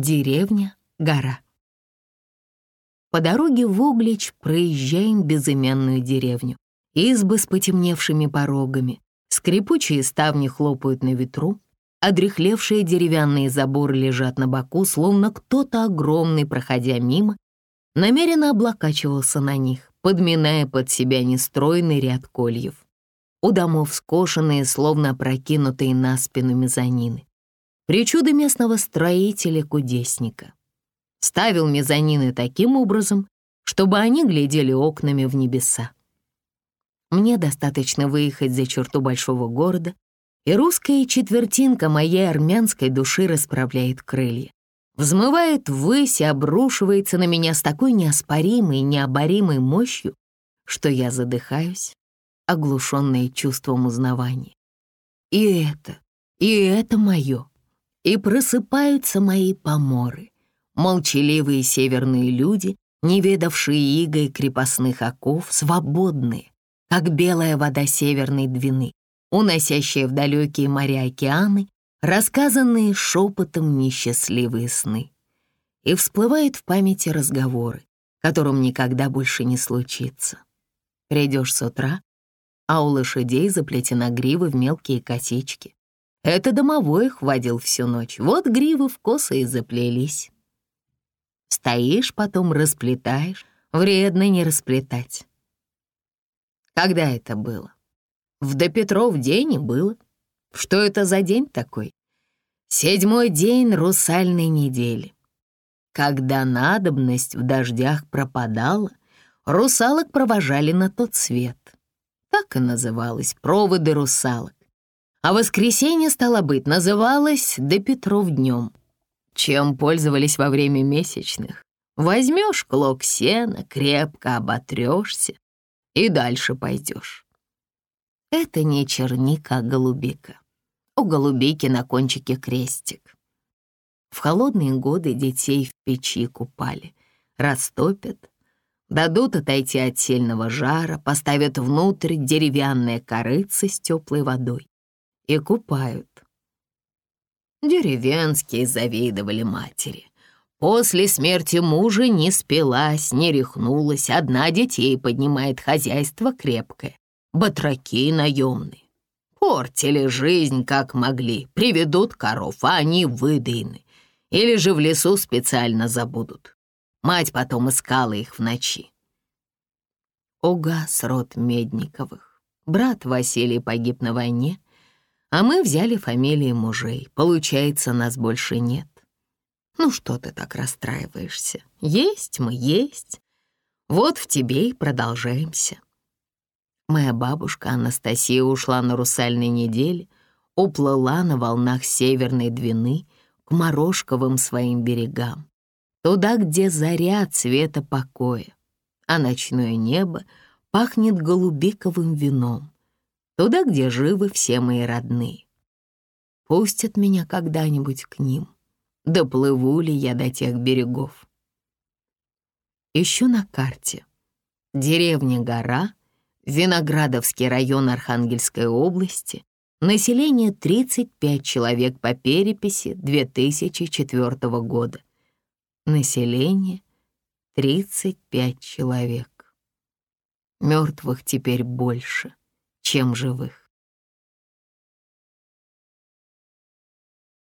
Деревня, гора. По дороге в Углич проезжаем безымянную деревню. Избы с потемневшими порогами, скрипучие ставни хлопают на ветру, одрехлевшие деревянные заборы лежат на боку, словно кто-то огромный, проходя мимо, намеренно облокачивался на них, подминая под себя нестройный ряд кольев. У домов скошенные, словно опрокинутые на спину мезонины. Причуды местного строителя-кудесника. Ставил мезонины таким образом, чтобы они глядели окнами в небеса. Мне достаточно выехать за черту большого города, и русская четвертинка моей армянской души расправляет крылья взмывает ввысь и обрушивается на меня с такой неоспоримой необоримой мощью, что я задыхаюсь, оглушенная чувством узнавания. И это, и это мое. И просыпаются мои поморы, молчаливые северные люди, не ведавшие иго и крепостных оков, свободные, как белая вода северной двины, уносящая в далекие моря-океаны рассказанные шепотом несчастливые сны. И всплывают в памяти разговоры, которым никогда больше не случится. Придешь с утра, а у лошадей заплетена гривы в мелкие косички. Это домовой их водил всю ночь, вот гривы в косы и заплелись. Стоишь, потом расплетаешь, вредно не расплетать. Когда это было? В Допетров день и было. Что это за день такой? Седьмой день русальной недели. Когда надобность в дождях пропадала, русалок провожали на тот свет. Так и называлось «Проводы русалок». А воскресенье, стало быть, называлось «До Петров днем», чем пользовались во время месячных. Возьмешь клок сена, крепко оботрешься и дальше пойдешь. Это не черника, а голубика. У голубики на кончике крестик. В холодные годы детей в печи купали, растопят, дадут отойти от сильного жара, поставят внутрь деревянное корыце с теплой водой и купают. Деревенские завидовали матери. После смерти мужа не спилась, не рехнулась, одна детей поднимает хозяйство крепкое батраки наемные. Портили жизнь как могли, приведут коров, а они выдаены. Или же в лесу специально забудут. Мать потом искала их в ночи. Угас род Медниковых. Брат Василий погиб на войне, а мы взяли фамилии мужей. Получается, нас больше нет. Ну что ты так расстраиваешься? Есть мы, есть. Вот в тебе и продолжаемся. Моя бабушка Анастасия ушла на русальной неделе, уплыла на волнах Северной Двины к Морошковым своим берегам, туда, где заря цвета покоя, а ночное небо пахнет голубиковым вином, туда, где живы все мои родные. Пустят меня когда-нибудь к ним, доплыву ли я до тех берегов. Ищу на карте. Деревня-гора — Виноградовский район Архангельской области, население 35 человек по переписи 2004 года. Население 35 человек. Мертвых теперь больше, чем живых.